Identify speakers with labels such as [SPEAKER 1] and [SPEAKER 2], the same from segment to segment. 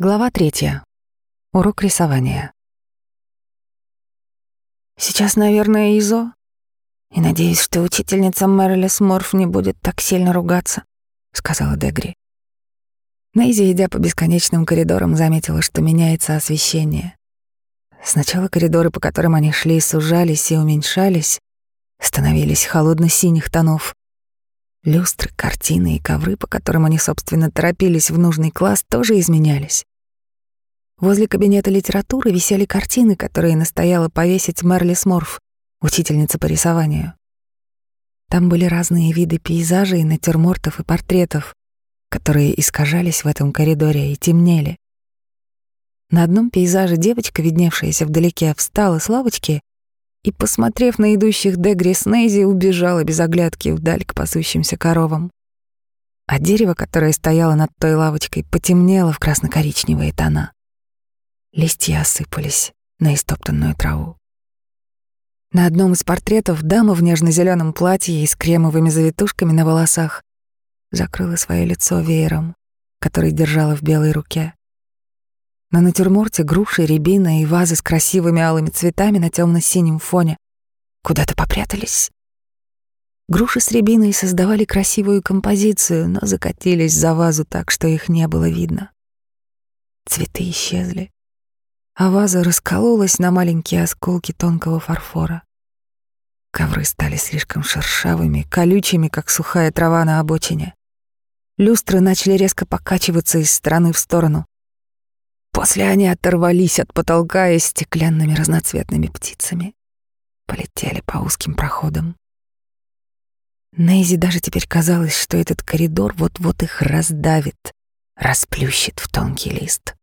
[SPEAKER 1] Глава третья. Урок рисования.
[SPEAKER 2] Сейчас, наверное, ИЗО. И надеюсь, что учительница Мэрилис Морф не будет так сильно ругаться, сказала Дегри.
[SPEAKER 1] Нейзи, идя по бесконечным коридорам, заметила, что меняется освещение. Сначала коридоры, по которым они шли, сужались и уменьшались, становились холодно-синих тонов. Люстры, картины и ковры, по которым они, собственно, торопились в нужный класс, тоже изменялись. Возле кабинета литературы висели картины, которые настояла повесить Мерли Сморф, учительница по рисованию. Там были разные виды пейзажей, натюрмортов и портретов, которые искажались в этом коридоре и темнели. На одном пейзаже девочка, видневшаяся вдалеке, встала с лавочки и, посмотрев на идущих Дегри с Нейзи, убежала без оглядки вдаль к пасущимся коровам. А дерево, которое стояло над той лавочкой, потемнело в красно-коричневые тона. Листья осыпались на истоптанную траву. На одном из портретов дама в нежно-зеленом платье и с кремовыми завитушками на волосах закрыла свое лицо веером, который держала в белой руке. На натюрморте груши, рябина и вазы с красивыми алыми цветами на темно-синем фоне куда-то попрятались. Груши с рябиной создавали красивую композицию, но закатились за вазу так, что их не было видно. Цветы исчезли а ваза раскололась на маленькие осколки тонкого фарфора. Ковры стали слишком шершавыми, колючими, как сухая трава на обочине. Люстры начали резко покачиваться из стороны в сторону. После они оторвались от потолка и стеклянными разноцветными птицами полетели по узким проходам. Нейзи даже теперь казалось, что этот коридор вот-вот их раздавит, расплющит в тонкий лист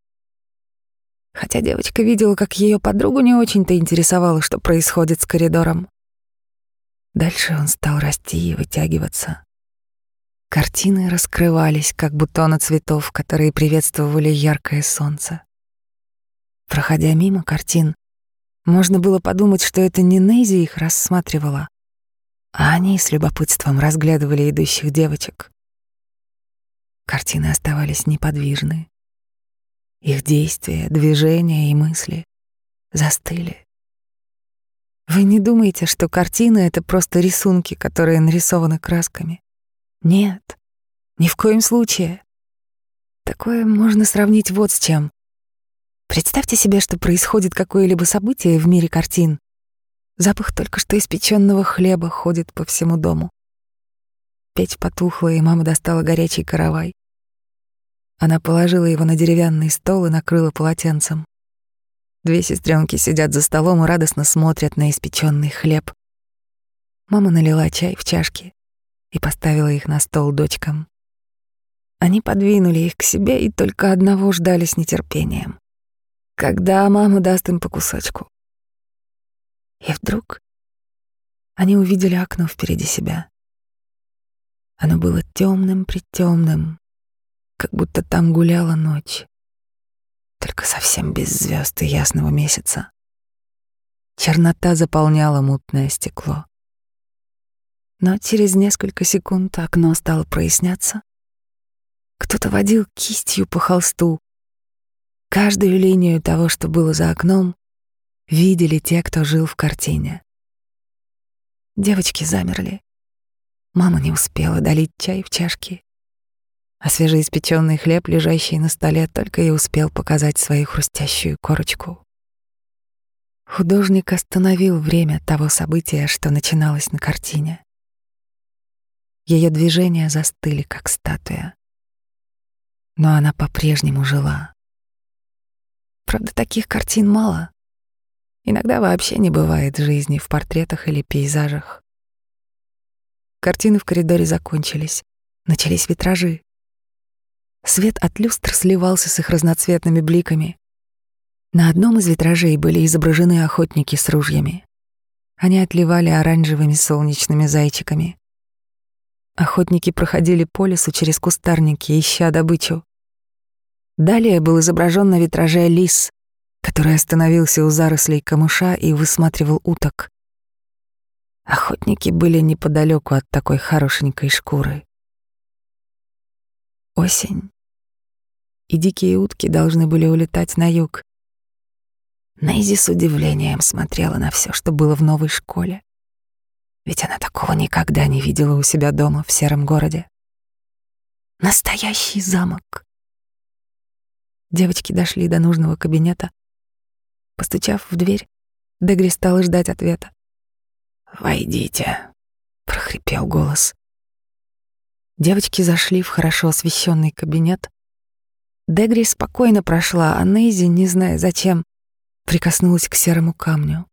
[SPEAKER 1] хотя девочка видела, как ее подругу не очень-то интересовало, что происходит с коридором. Дальше он стал расти и вытягиваться. Картины раскрывались, как бутоны цветов, которые приветствовали яркое солнце. Проходя мимо картин, можно было подумать, что это не Нейзи их рассматривала, а они с любопытством разглядывали идущих девочек. Картины оставались неподвижны, их действия, движения и мысли застыли. Вы не думаете, что картины — это просто рисунки, которые нарисованы красками? Нет, ни в коем случае. Такое можно сравнить вот с чем. Представьте себе, что происходит какое-либо событие в мире картин. Запах только что испеченного хлеба ходит по всему дому. Печь потухла, и мама достала горячий каравай. Она положила его на деревянный стол и накрыла полотенцем. Две сестренки сидят за столом и радостно смотрят на испеченный хлеб. Мама налила чай в чашки и поставила их на стол дочкам. Они подвинули их к себе и только одного ждали с нетерпением. Когда мама даст им по кусочку. И вдруг они увидели окно впереди себя. Оно было темным притемным, как будто там гуляла ночь, только совсем без звезд и ясного месяца. Чернота заполняла мутное стекло. Но через несколько секунд окно стало проясняться. Кто-то водил кистью по холсту. Каждую линию того, что было за окном, видели те, кто жил в картине. Девочки замерли. Мама не успела долить чай в чашки а свежеиспеченный хлеб, лежащий на столе, только и успел показать свою хрустящую корочку. Художник остановил время того события, что начиналось на картине. Ее движения застыли, как статуя. Но она по-прежнему жила. Правда, таких картин мало. Иногда вообще не бывает жизни в портретах или пейзажах. Картины в коридоре закончились. Начались витражи. Свет от люстр сливался с их разноцветными бликами. На одном из витражей были изображены охотники с ружьями. Они отливали оранжевыми солнечными зайчиками. Охотники проходили по лесу через кустарники, ища добычу. Далее был изображен на витраже лис, который остановился у зарослей камыша и высматривал уток. Охотники были неподалеку от такой хорошенькой шкуры. Осень и дикие утки должны были улетать на юг. Нейзи с удивлением смотрела на все, что было в новой школе. Ведь она такого никогда не видела у себя дома в сером городе. Настоящий замок. Девочки дошли до нужного кабинета. Постучав в дверь, Дегри стала ждать ответа. «Войдите», — прохрипел голос. Девочки зашли в хорошо освещенный кабинет. Дегри спокойно прошла, а Нейзи, не зная зачем, прикоснулась к серому камню.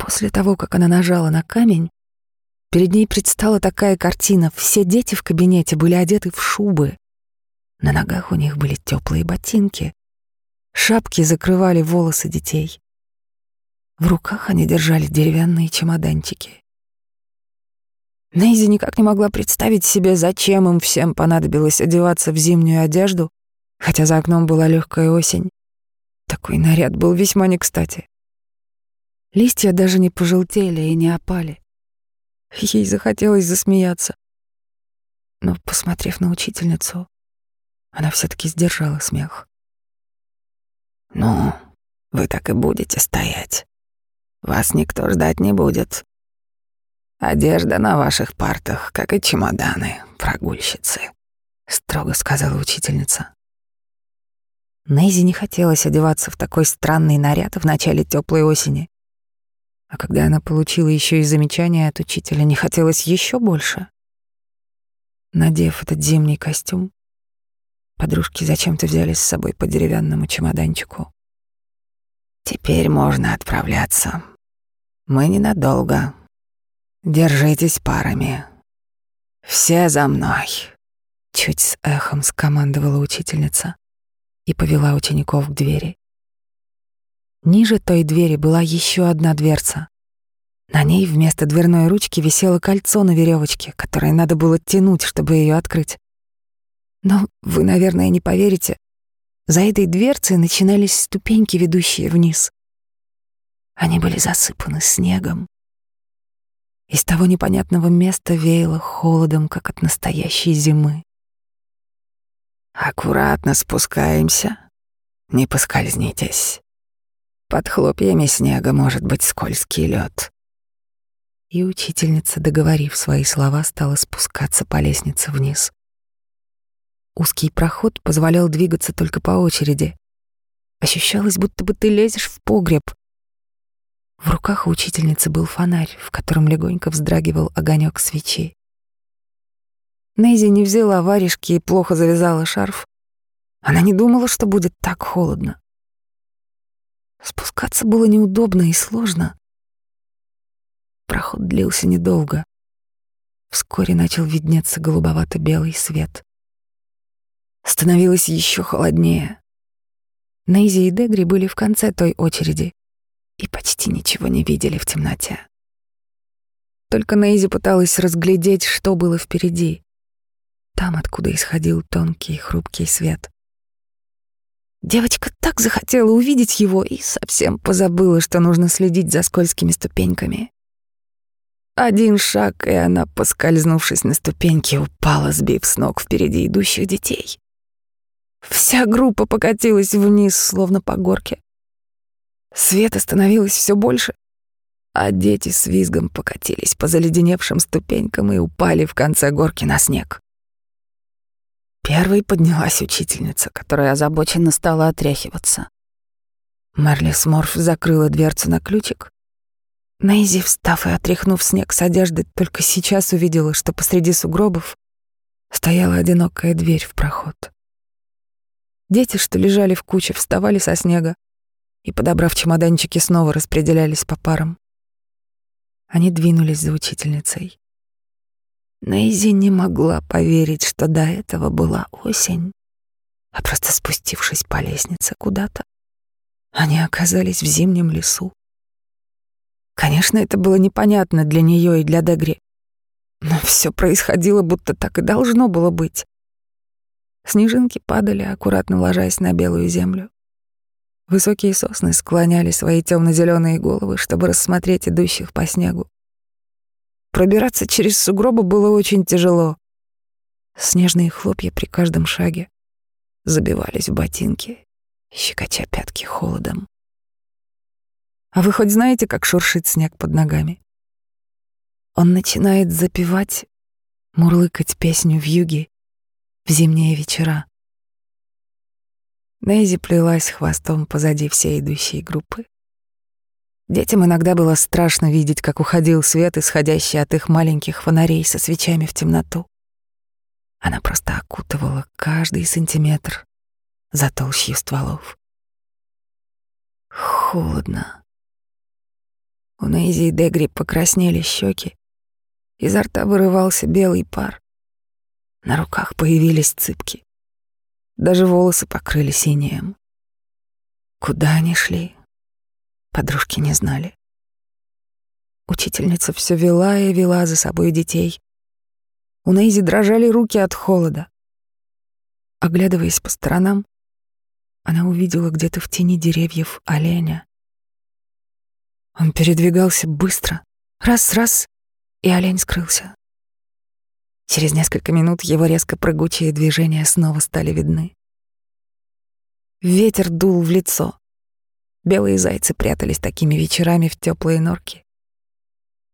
[SPEAKER 1] После того, как она нажала на камень, перед ней предстала такая картина. Все дети в кабинете были одеты в шубы. На ногах у них были теплые ботинки. Шапки закрывали волосы детей. В руках они держали деревянные чемоданчики. Нейзи никак не могла представить себе, зачем им всем понадобилось одеваться в зимнюю одежду, хотя за окном была легкая осень. Такой наряд был весьма не кстати. Листья даже не пожелтели и не опали. Ей захотелось засмеяться. Но, посмотрев на учительницу, она все таки сдержала смех. «Ну, вы так и будете стоять. Вас никто ждать не будет. Одежда на ваших партах, как и чемоданы, прогульщицы», — строго сказала учительница. Нейзи не хотелось одеваться в такой странный наряд в начале теплой осени. А когда она получила еще и замечание от учителя, не хотелось еще больше. Надев этот зимний костюм, подружки зачем-то взяли с собой по деревянному чемоданчику. «Теперь можно отправляться. Мы ненадолго. Держитесь парами. Все за мной!» Чуть с эхом скомандовала учительница и повела учеников к двери. Ниже той двери была еще одна дверца. На ней вместо дверной ручки висело кольцо на веревочке, которое надо было тянуть, чтобы ее открыть. Но вы, наверное, не поверите, за этой дверцей начинались ступеньки, ведущие вниз. Они были засыпаны снегом. Из того непонятного места веяло холодом, как от настоящей зимы. Аккуратно спускаемся, не поскользнитесь. Под хлопьями снега может быть скользкий лед. И учительница, договорив свои слова, стала спускаться по лестнице вниз. Узкий проход позволял двигаться только по очереди. Ощущалось, будто бы ты лезешь в погреб. В руках у учительницы был фонарь, в котором легонько вздрагивал огонек свечи. Нейзи не взяла варежки и плохо завязала шарф. Она не думала, что будет так холодно. Спускаться было неудобно и сложно. Проход длился недолго. Вскоре начал виднеться голубовато-белый свет. Становилось еще холоднее. Нейзи и Дегри были в конце той очереди и почти ничего не видели в темноте. Только Нейзи пыталась разглядеть, что было впереди там, откуда исходил тонкий хрупкий свет. Девочка так захотела увидеть его и совсем позабыла, что нужно следить за скользкими ступеньками. Один шаг, и она, поскользнувшись на ступеньке, упала, сбив с ног впереди идущих детей. Вся группа покатилась вниз, словно по горке. Света становилось все больше, а дети с визгом покатились по заледеневшим ступенькам и упали в конце горки на снег. Первой поднялась учительница, которая озабоченно стала отряхиваться. Марли Сморф закрыла дверцу на ключик. Нейзи, встав и отряхнув снег с одежды, только сейчас увидела, что посреди сугробов стояла одинокая дверь в проход. Дети, что лежали в куче, вставали со снега и, подобрав чемоданчики, снова распределялись по парам. Они двинулись за учительницей. Нейзи не могла поверить, что до этого была осень, а просто спустившись по лестнице куда-то, они оказались в зимнем лесу. Конечно, это было непонятно для нее и для Дегри, но все происходило, будто так и должно было быть. Снежинки падали, аккуратно ложась на белую землю. Высокие сосны склоняли свои темно-зеленые головы, чтобы рассмотреть идущих по снегу. Пробираться через сугробы было очень тяжело. Снежные хлопья при каждом шаге. забивались в ботинки, щекоча пятки холодом.
[SPEAKER 2] А вы хоть знаете, как шуршит снег под ногами? Он начинает запевать, мурлыкать песню в юге в зимние вечера. Нейзи плелась хвостом позади всей идущей группы. Детям иногда было страшно видеть, как уходил свет, исходящий от их маленьких фонарей со свечами в темноту. Она просто окутывала каждый сантиметр за толщей стволов. Холодно. У Нейзи и Дегри покраснели щеки, изо рта вырывался белый пар. На руках появились цыпки. Даже волосы покрыли синим. Куда они шли? Подружки не знали. Учительница все вела и вела за собой детей. У Нейзи дрожали руки от холода. Оглядываясь по сторонам, она увидела где-то в тени деревьев оленя. Он передвигался быстро. Раз-раз, и олень скрылся. Через несколько минут его резко прыгучие движения снова стали видны. Ветер дул в лицо. Белые зайцы прятались такими вечерами в теплые норки.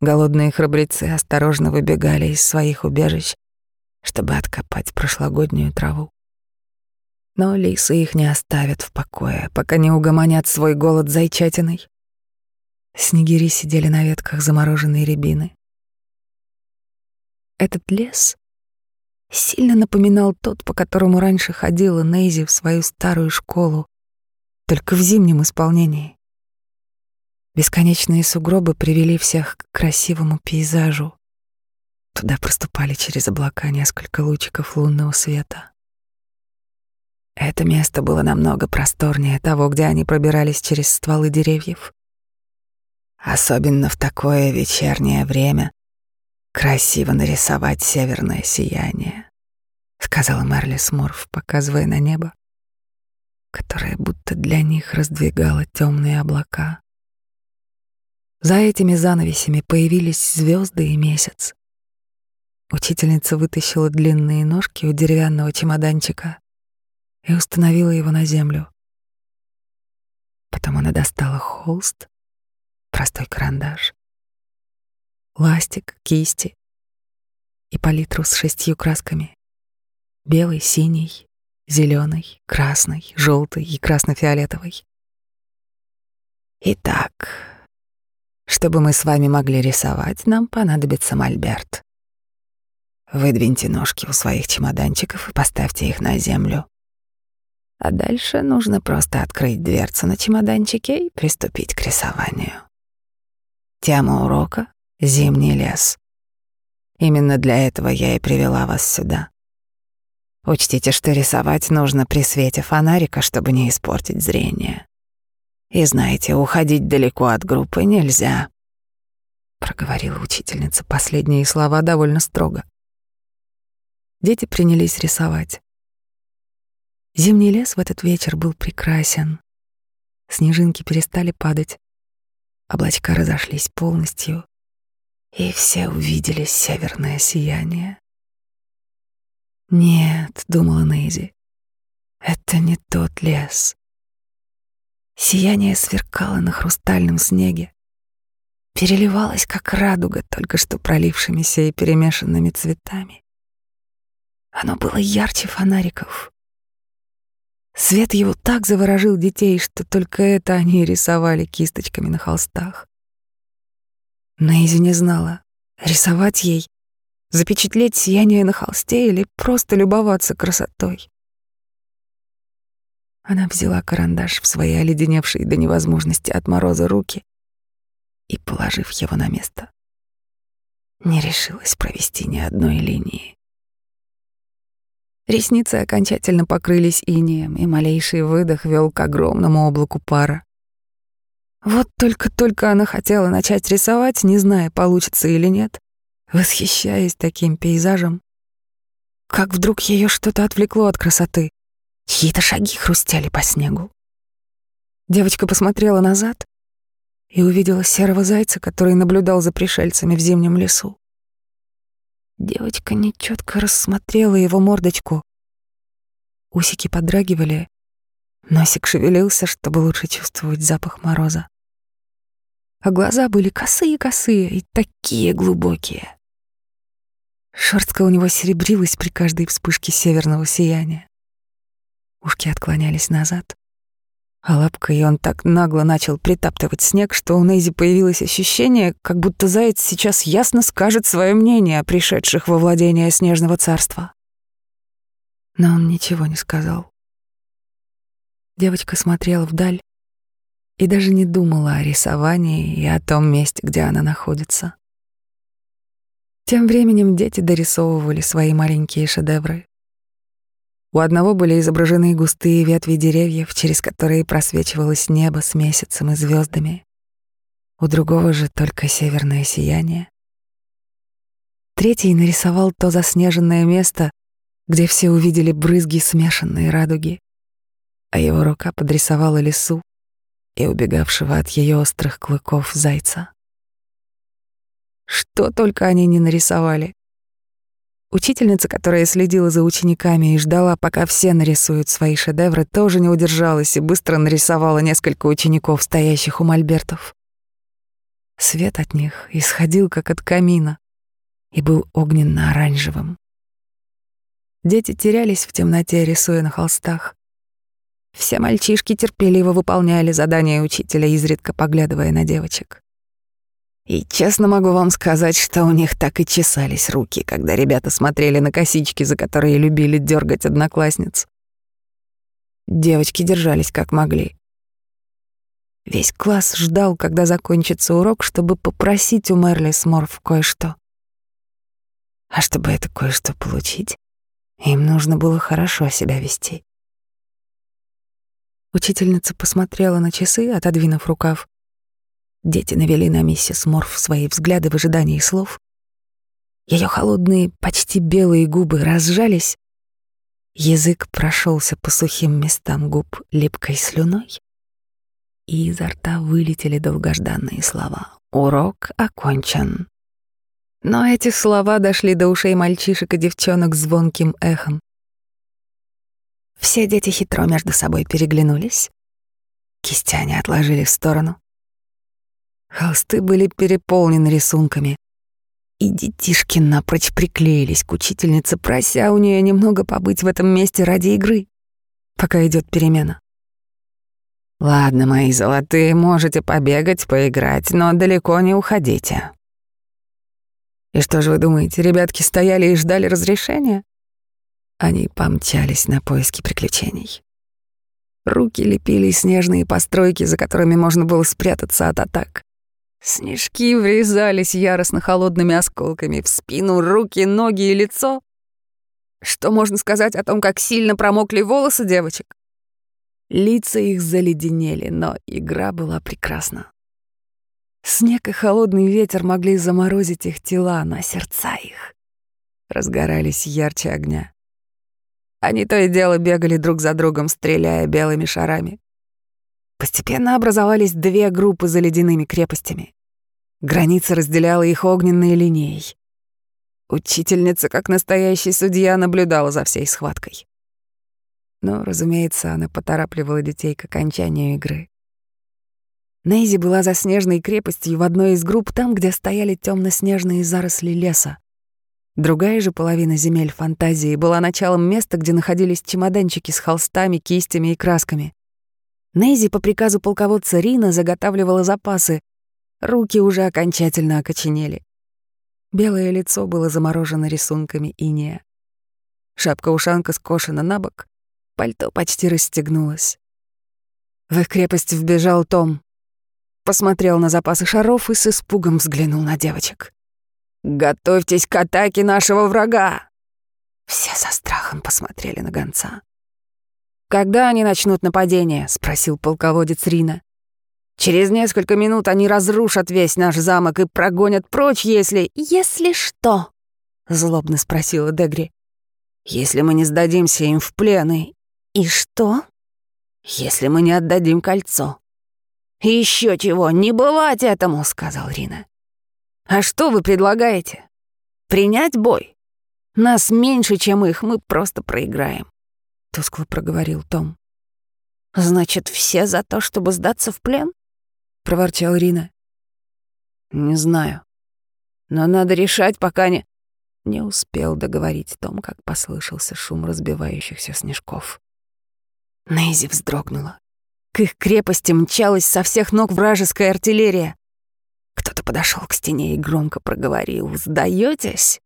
[SPEAKER 2] Голодные храбрецы осторожно выбегали из своих убежищ, чтобы откопать прошлогоднюю траву. Но лисы их не оставят в покое, пока не угомонят свой голод зайчатиной. Снегири сидели на ветках замороженной рябины. Этот лес сильно напоминал тот, по которому раньше ходила Нейзи в свою старую школу, только в зимнем исполнении. Бесконечные сугробы привели всех к красивому пейзажу. Туда проступали через облака несколько лучиков лунного света. Это место было намного просторнее того, где они пробирались через стволы деревьев. Особенно в такое вечернее время красиво нарисовать северное сияние, сказала Мерли Сморф, показывая на небо, которое будто для них раздвигало темные облака. За этими занавесями появились звезды и месяц. Учительница вытащила длинные ножки у деревянного чемоданчика и установила его на землю. Потом она достала холст, простой карандаш, ластик, кисти и палитру с шестью красками. Белый, синий, зеленый, красный, желтый и красно-фиолетовый. Итак, чтобы мы с вами могли рисовать, нам понадобится мольберт. Выдвиньте ножки у своих чемоданчиков и поставьте их на землю. А дальше нужно просто открыть дверцу на чемоданчике и приступить к рисованию. Тема урока — зимний лес. Именно для этого я и привела вас сюда. Учтите, что рисовать нужно при свете фонарика, чтобы не испортить зрение. И знаете, уходить далеко от группы нельзя. Проговорила учительница последние слова довольно строго. Дети принялись рисовать. Зимний лес в этот вечер был прекрасен. Снежинки перестали падать. Облачка разошлись полностью, и все увидели северное сияние. «Нет», — думала Нейзи, — «это не тот лес». Сияние сверкало на хрустальном снеге, переливалось, как радуга, только что пролившимися и перемешанными цветами. Оно было ярче фонариков, Свет его так заворожил детей, что только это они рисовали кисточками на холстах. Нейзи не знала, рисовать ей, запечатлеть сияние на холсте или просто любоваться красотой. Она взяла карандаш в свои оледеневшие до невозможности от мороза руки и, положив его на место, не решилась провести ни одной линии. Ресницы окончательно покрылись инеем, и малейший выдох вел к огромному облаку пара. Вот только-только она хотела начать рисовать, не зная, получится или нет, восхищаясь таким пейзажем, как вдруг ее что-то отвлекло от красоты. Чьи-то шаги хрустели по снегу. Девочка посмотрела назад и увидела серого зайца, который наблюдал за пришельцами в зимнем лесу. Девочка нечетко рассмотрела его мордочку.
[SPEAKER 1] Усики подрагивали, носик шевелился, чтобы лучше чувствовать запах мороза. А глаза были косые-косые и такие глубокие. Шерстка у него серебрилась при каждой вспышке северного сияния. Ушки отклонялись назад, а лапкой он так нагло начал притаптывать снег, что у Нейзи появилось ощущение, как будто заяц сейчас ясно скажет свое мнение о пришедших во владение снежного царства. Но он ничего не сказал. Девочка смотрела вдаль и даже не думала о рисовании и о том месте, где она находится. Тем временем дети дорисовывали свои маленькие шедевры. У одного были изображены густые ветви деревьев, через которые просвечивалось небо с месяцем и звездами. У другого же только северное сияние. Третий нарисовал то заснеженное место, где все увидели брызги смешанной радуги, а его рука подрисовала лесу и убегавшего от ее острых клыков зайца. Что только они не нарисовали. Учительница, которая следила за учениками и ждала, пока все нарисуют свои шедевры, тоже не удержалась и быстро нарисовала несколько учеников, стоящих у мольбертов. Свет от них исходил, как от камина, и был огненно-оранжевым. Дети терялись в темноте, рисуя на холстах. Все мальчишки терпеливо выполняли задания учителя, изредка поглядывая на девочек. И честно могу вам сказать, что у них так и чесались руки, когда ребята смотрели на косички, за которые любили дергать одноклассниц. Девочки держались как могли. Весь класс ждал, когда закончится урок, чтобы попросить у Мерли Сморф кое-что. А чтобы это кое-что получить, им нужно было хорошо себя вести. Учительница посмотрела на часы, отодвинув рукав, Дети навели на миссис Морф свои взгляды в ожидании слов. Ее холодные, почти белые губы разжались. Язык прошелся по сухим местам губ липкой слюной, и изо рта вылетели долгожданные слова. «Урок окончен». Но эти слова дошли до ушей мальчишек и девчонок звонким эхом. Все дети хитро между собой переглянулись. Кисти они отложили в сторону. Холсты были переполнены рисунками. И детишки напрочь приклеились к учительнице, прося у нее немного побыть в этом месте ради игры, пока идет перемена. «Ладно, мои золотые, можете побегать, поиграть, но далеко не уходите». И что же вы думаете, ребятки стояли и ждали разрешения? Они помчались на поиски приключений. Руки лепили снежные постройки, за которыми можно было спрятаться от атак. Снежки врезались яростно холодными осколками в спину, руки, ноги и лицо. Что можно сказать о том, как сильно промокли волосы девочек? Лица их заледенели, но игра была прекрасна. Снег и холодный ветер могли заморозить их тела, но сердца их разгорались ярче огня. Они то и дело бегали друг за другом, стреляя белыми шарами. Постепенно образовались две группы за ледяными крепостями. Граница разделяла их огненной линией. Учительница, как настоящий судья, наблюдала за всей схваткой. Но, разумеется, она поторапливала детей к окончанию игры. Нейзи была за снежной крепостью в одной из групп там, где стояли темно-снежные заросли леса. Другая же половина земель фантазии была началом места, где находились чемоданчики с холстами, кистями и красками. Нейзи по приказу полководца Рина заготавливала запасы, Руки уже окончательно окоченели. Белое лицо было заморожено рисунками иния. Шапка-ушанка скошена на бок, пальто почти расстегнулось. В их крепость вбежал Том. Посмотрел на запасы шаров и с испугом взглянул на девочек. «Готовьтесь к атаке нашего врага!» Все со страхом посмотрели на гонца. «Когда они начнут нападение?» — спросил полководец Рина. Через несколько минут они разрушат весь наш замок и прогонят прочь, если... Если что? Злобно спросила Дегри. Если мы не сдадимся им в плен и... Что? Если мы не отдадим кольцо. Еще чего, не бывать этому, сказал Рина. А что вы предлагаете? Принять бой? Нас меньше, чем их, мы просто проиграем. — тускло проговорил Том.
[SPEAKER 2] «Значит, все за то, чтобы сдаться в плен?»
[SPEAKER 1] — проворчал Рина.
[SPEAKER 2] «Не знаю. Но надо решать, пока не...»
[SPEAKER 1] Не успел договорить Том, как послышался шум разбивающихся снежков. Нейзи вздрогнула. К их крепости мчалась со всех ног вражеская артиллерия. Кто-то подошел к стене и громко проговорил «Сдаетесь?»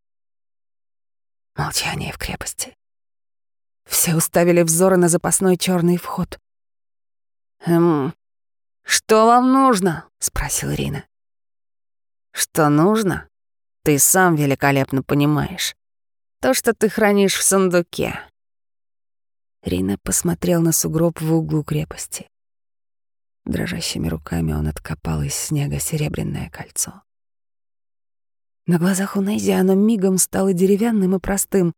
[SPEAKER 1] Молчание в крепости. Все уставили взоры на запасной черный вход.
[SPEAKER 2] «Эм, что вам нужно?»
[SPEAKER 1] — спросил Рина.
[SPEAKER 2] «Что нужно? Ты сам великолепно понимаешь. То, что ты хранишь в сундуке».
[SPEAKER 1] Рина посмотрел на сугроб в углу крепости. Дрожащими руками он откопал из снега серебряное кольцо. На глазах у Нейзи оно мигом стало деревянным и простым.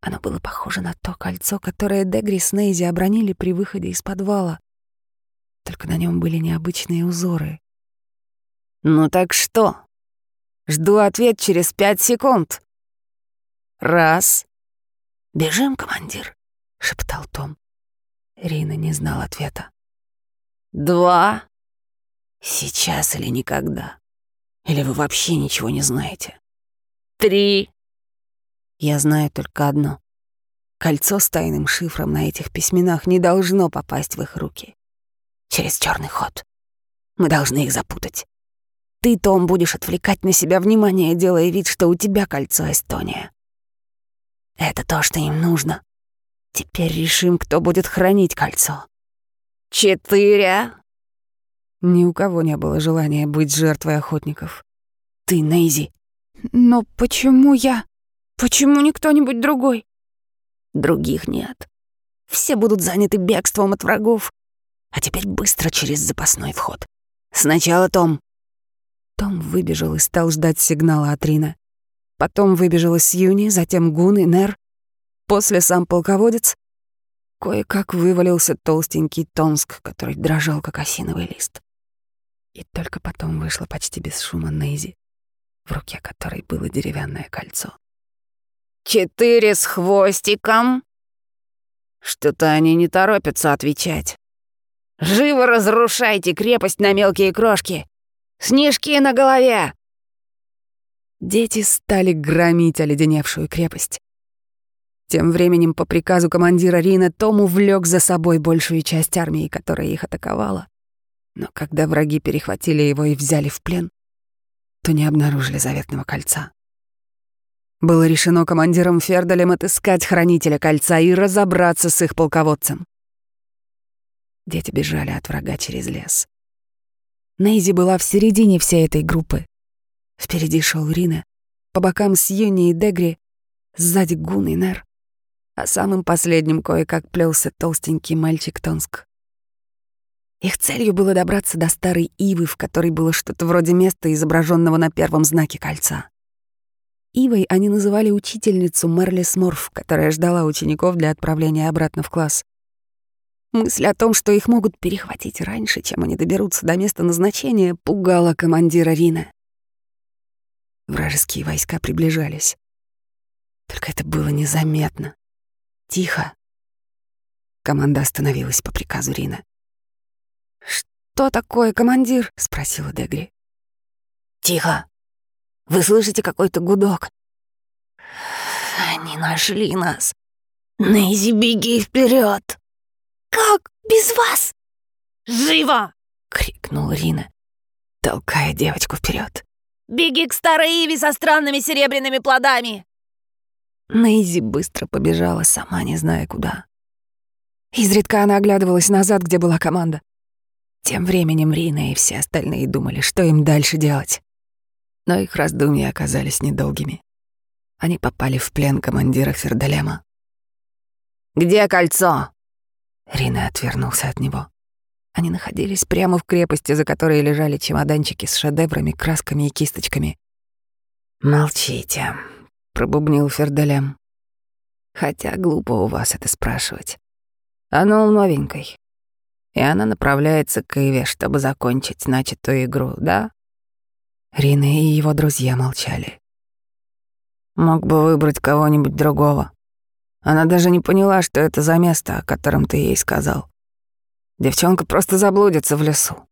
[SPEAKER 1] Оно было похоже на то кольцо, которое Дегри с Нейзи обронили при выходе из подвала. Только на нем были необычные узоры.
[SPEAKER 2] «Ну так что? Жду ответ через пять секунд. Раз.
[SPEAKER 1] Бежим, командир», — шептал Том. Рина не знал ответа.
[SPEAKER 2] Два.
[SPEAKER 1] Сейчас или никогда. Или вы вообще ничего не знаете?
[SPEAKER 2] Три.
[SPEAKER 1] Я знаю только одно. Кольцо с тайным шифром на этих письменах не должно попасть в их руки. Через черный ход. Мы должны их запутать. Ты, Том, будешь отвлекать на себя внимание, делая вид, что у тебя кольцо Эстония. Это то, что им нужно. Теперь решим, кто будет хранить кольцо.
[SPEAKER 2] Четыре.
[SPEAKER 1] Ни у кого не было желания быть жертвой охотников. Ты, Нейзи.
[SPEAKER 3] Но почему я? Почему не кто-нибудь другой?
[SPEAKER 1] Других нет. Все будут заняты бегством от врагов. А теперь быстро через запасной вход. Сначала Том. Том выбежал и стал ждать сигнала от Рина. Потом выбежала Сьюни, затем Гун и Нер. После сам полководец. Кое-как вывалился толстенький Тонск, который дрожал, как осиновый лист. И только потом вышла почти без шума Нейзи, в руке которой было деревянное кольцо.
[SPEAKER 2] «Четыре с хвостиком?» Что-то они не торопятся отвечать. «Живо разрушайте крепость на мелкие крошки! Снежки на голове!»
[SPEAKER 1] Дети стали громить оледеневшую крепость. Тем временем, по приказу командира Рина, Том увлек за собой большую часть армии, которая их атаковала. Но когда враги перехватили его и взяли в плен, то не обнаружили заветного кольца. Было решено командиром Фердалем отыскать хранителя кольца и разобраться с их полководцем. Дети бежали от врага через лес. Нейзи была в середине всей этой группы. Впереди шел Рина, по бокам Сьюни и Дегри, сзади Гун и Нер, а самым последним кое-как плелся толстенький мальчик Тонск. Их целью было добраться до старой ивы, в которой было что-то вроде места, изображенного на первом знаке кольца. Ивой они называли учительницу Мерлис Морф, которая ждала учеников для отправления обратно в класс. Мысль о том, что их могут перехватить раньше, чем они доберутся до места назначения, пугала командира Рина. Вражеские войска приближались. Только это было незаметно. Тихо. Команда остановилась по приказу Рина.
[SPEAKER 3] «Что такое, командир?»
[SPEAKER 1] — спросила Дегри. «Тихо! Вы слышите какой-то гудок?»
[SPEAKER 2] «Они нашли нас! Нейзи, беги вперед!
[SPEAKER 3] «Как? Без вас?»
[SPEAKER 2] «Живо!»
[SPEAKER 1] — крикнул Рина, толкая девочку вперед.
[SPEAKER 2] «Беги к старой Иве со странными серебряными плодами!»
[SPEAKER 1] Нейзи быстро побежала, сама не зная куда. Изредка она оглядывалась назад, где была команда. Тем временем Рина и все остальные думали, что им дальше делать. Но их раздумья оказались недолгими. Они попали в плен командира Фердалема.
[SPEAKER 2] «Где кольцо?»
[SPEAKER 1] Рина отвернулся от него. Они находились прямо в крепости, за которой лежали чемоданчики с шедеврами, красками и кисточками. «Молчите», — пробубнил Фердалем. «Хотя глупо у вас это спрашивать. Оно у новенькой и она направляется к Иве, чтобы закончить начатую игру, да?» Рина и его друзья молчали. «Мог бы выбрать кого-нибудь другого. Она даже не поняла, что это за место, о котором ты ей сказал. Девчонка просто заблудится в лесу.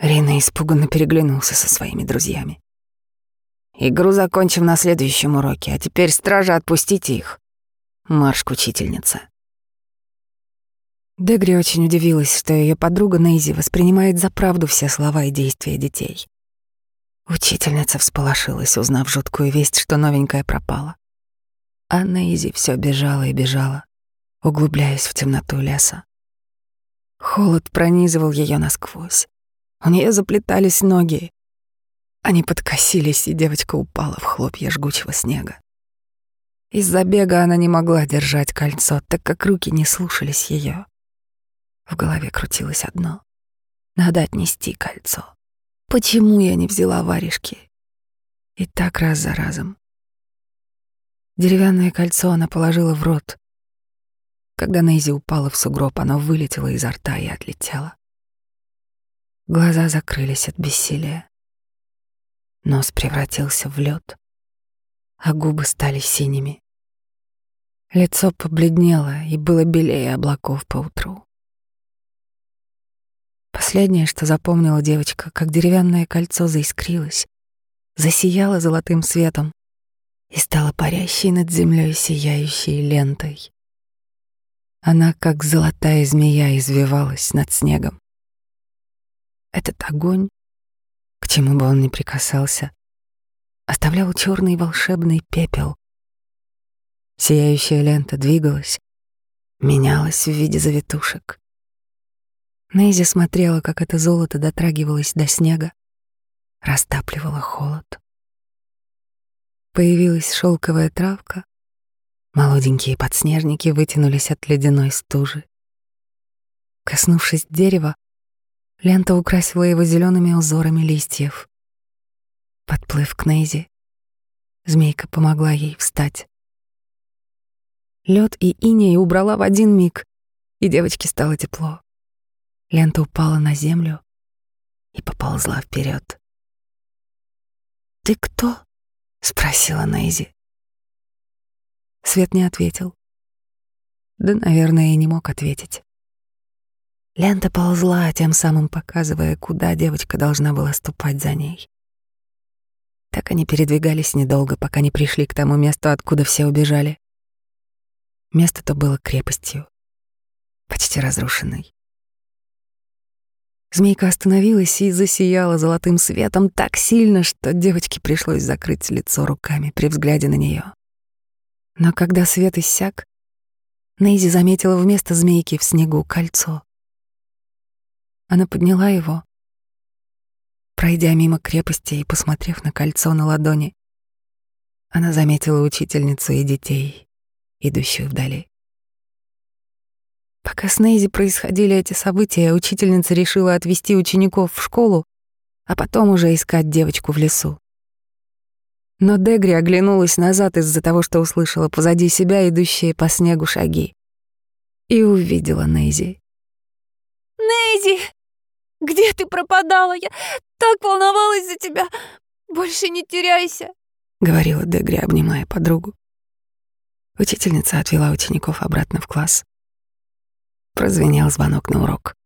[SPEAKER 1] Рина испуганно переглянулся со своими друзьями. Игру закончим на следующем уроке, а теперь, стражи, отпустите их. Марш к учительнице.
[SPEAKER 2] Дегри очень удивилась, что ее подруга Нейзи воспринимает за правду все слова и действия детей. Учительница всполошилась, узнав жуткую весть, что новенькая пропала. А Нейзи все бежала и бежала, углубляясь в темноту леса. Холод пронизывал ее насквозь. У нее заплетались ноги. Они подкосились, и девочка упала в хлопья жгучего снега. Из-за бега она не могла держать кольцо, так как руки не слушались ее. В голове крутилось одно — надо отнести кольцо. Почему я не взяла варежки? И так раз за разом. Деревянное кольцо она положила в рот. Когда Нейзи упала в сугроб, оно вылетело изо рта и отлетело. Глаза закрылись от бессилия. Нос превратился в лед, а губы стали синими. Лицо побледнело и было белее облаков по утру. Последнее, что запомнила девочка, как деревянное кольцо заискрилось, засияло золотым светом и стало парящей над землей сияющей лентой. Она, как золотая змея, извивалась над снегом. Этот огонь, к чему бы он ни прикасался, оставлял черный волшебный пепел. Сияющая лента двигалась, менялась в виде завитушек. Нейзи смотрела, как это золото дотрагивалось до снега, растапливало холод. Появилась шелковая травка, молоденькие подснежники вытянулись от ледяной стужи. Коснувшись дерева, лента украсила его зелеными узорами листьев. Подплыв к Нейзи, змейка помогла ей встать. Лед и иней убрала в один миг, и девочке стало тепло. Лента упала на землю и поползла вперед. «Ты кто?» — спросила Нейзи. Свет не ответил. Да, наверное, и не мог ответить. Лента ползла, тем самым показывая, куда девочка должна была ступать за ней. Так они передвигались недолго, пока не пришли к тому месту, откуда все убежали. Место-то было крепостью, почти разрушенной. Змейка остановилась и засияла золотым светом так сильно, что девочке пришлось закрыть лицо руками при взгляде на нее. Но когда свет иссяк, Нейзи заметила вместо змейки в снегу кольцо. Она подняла его. Пройдя мимо крепости и посмотрев на кольцо на ладони, она заметила учительницу и детей, идущих вдали. Пока с Нейзи происходили эти события, учительница решила отвезти учеников в школу, а потом уже искать девочку в лесу. Но Дегри оглянулась назад из-за того, что услышала позади себя идущие по снегу шаги. И увидела Нейзи.
[SPEAKER 3] «Нейзи! Где ты пропадала? Я так волновалась за тебя! Больше не теряйся!»
[SPEAKER 2] — говорила Дегри, обнимая подругу. Учительница отвела учеников обратно в класс. Прозвенел звонок на урок.